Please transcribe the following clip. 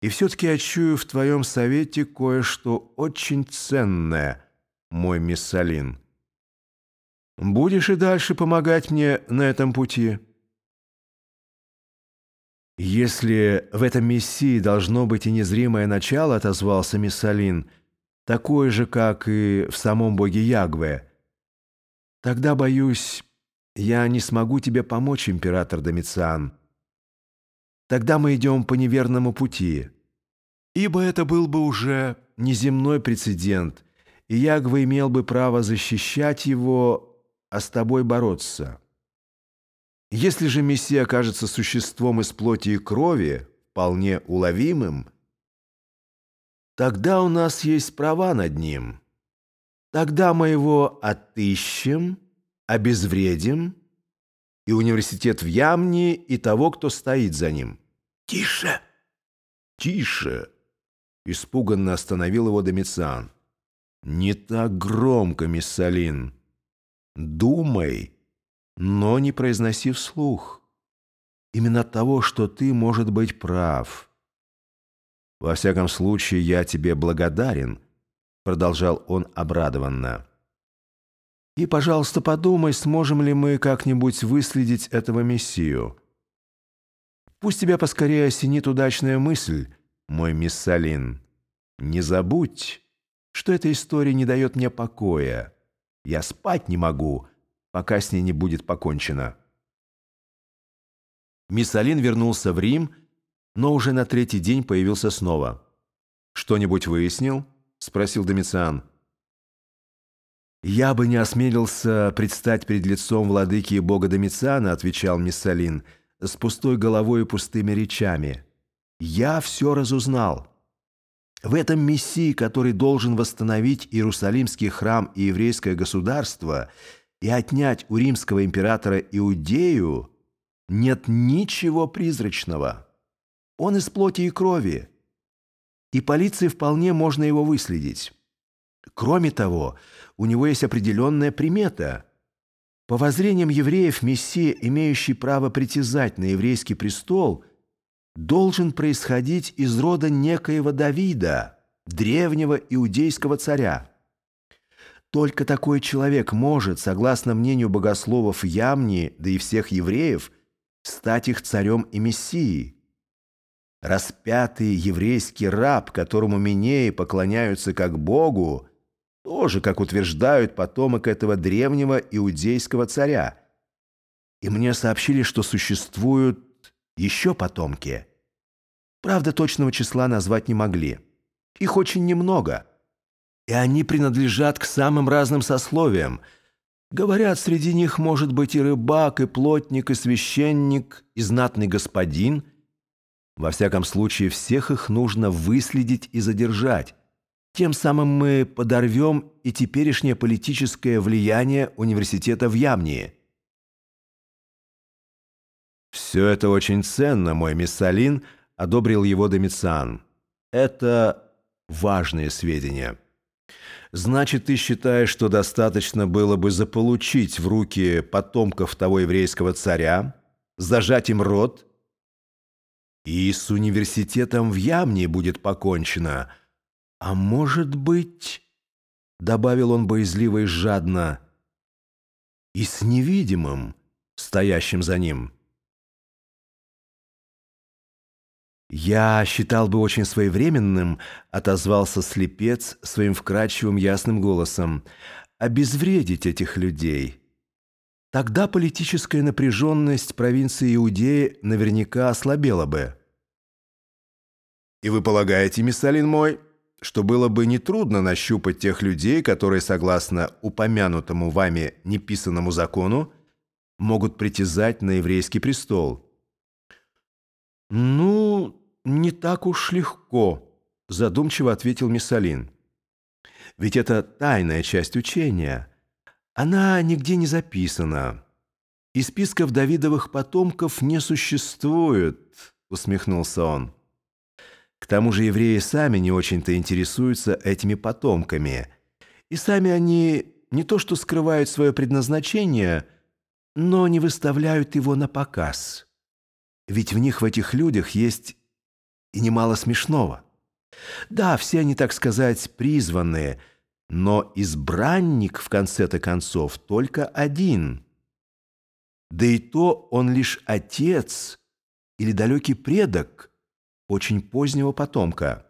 И все-таки я в твоем совете кое-что очень ценное, мой миссалин. Будешь и дальше помогать мне на этом пути?» «Если в этом мессии должно быть и незримое начало», — отозвался Миссалин, «такое же, как и в самом боге Ягве, тогда, боюсь, я не смогу тебе помочь, император Домициан. Тогда мы идем по неверному пути, ибо это был бы уже неземной прецедент, и Ягва имел бы право защищать его, а с тобой бороться». Если же Мессия окажется существом из плоти и крови, вполне уловимым, тогда у нас есть права над ним. Тогда мы его отыщем, обезвредим, и университет в Ямне, и того, кто стоит за ним. «Тише!» «Тише!» — испуганно остановил его Домициан. «Не так громко, Миссалин. Думай!» но не произноси вслух. Именно от того, что ты, может быть, прав. Во всяком случае, я тебе благодарен, продолжал он обрадованно. И, пожалуйста, подумай, сможем ли мы как-нибудь выследить этого мессию. Пусть тебя поскорее осенит удачная мысль, мой миссалин. Не забудь, что эта история не дает мне покоя. Я спать не могу, — пока с ней не будет покончено. Миссалин вернулся в Рим, но уже на третий день появился снова. «Что-нибудь выяснил?» – спросил Домициан. «Я бы не осмелился предстать перед лицом владыки и бога Домициана», – отвечал Миссалин, – «с пустой головой и пустыми речами. Я все разузнал. В этом Мессии, который должен восстановить Иерусалимский храм и еврейское государство – и отнять у римского императора Иудею нет ничего призрачного. Он из плоти и крови, и полиции вполне можно его выследить. Кроме того, у него есть определенная примета. По воззрениям евреев, Мессия, имеющий право притязать на еврейский престол, должен происходить из рода некоего Давида, древнего иудейского царя. Только такой человек может, согласно мнению богословов Ямни, да и всех евреев, стать их царем и мессией. Распятый еврейский раб, которому Минеи поклоняются как Богу, тоже, как утверждают, потомок этого древнего иудейского царя. И мне сообщили, что существуют еще потомки. Правда, точного числа назвать не могли. Их очень немного – и они принадлежат к самым разным сословиям. Говорят, среди них может быть и рыбак, и плотник, и священник, и знатный господин. Во всяком случае, всех их нужно выследить и задержать. Тем самым мы подорвем и теперешнее политическое влияние университета в Ямнии. «Все это очень ценно, мой миссалин», — одобрил его Домициан. «Это важные сведения». Значит, ты считаешь, что достаточно было бы заполучить в руки потомков того еврейского царя, зажать им рот, и с университетом в Ямне будет покончено. А может быть, — добавил он боязливо и жадно, — и с невидимым, стоящим за ним. «Я считал бы очень своевременным», — отозвался слепец своим вкрадчивым ясным голосом, «обезвредить этих людей. Тогда политическая напряженность провинции Иудеи наверняка ослабела бы». «И вы полагаете, миссалин мой, что было бы нетрудно нащупать тех людей, которые, согласно упомянутому вами неписанному закону, могут притязать на еврейский престол?» «Ну, не так уж легко», – задумчиво ответил Миссалин. «Ведь это тайная часть учения. Она нигде не записана. И списков Давидовых потомков не существует», – усмехнулся он. «К тому же евреи сами не очень-то интересуются этими потомками. И сами они не то что скрывают свое предназначение, но не выставляют его на показ». Ведь в них, в этих людях, есть и немало смешного. Да, все они, так сказать, призванные, но избранник, в конце-то концов, только один. Да и то он лишь отец или далекий предок очень позднего потомка.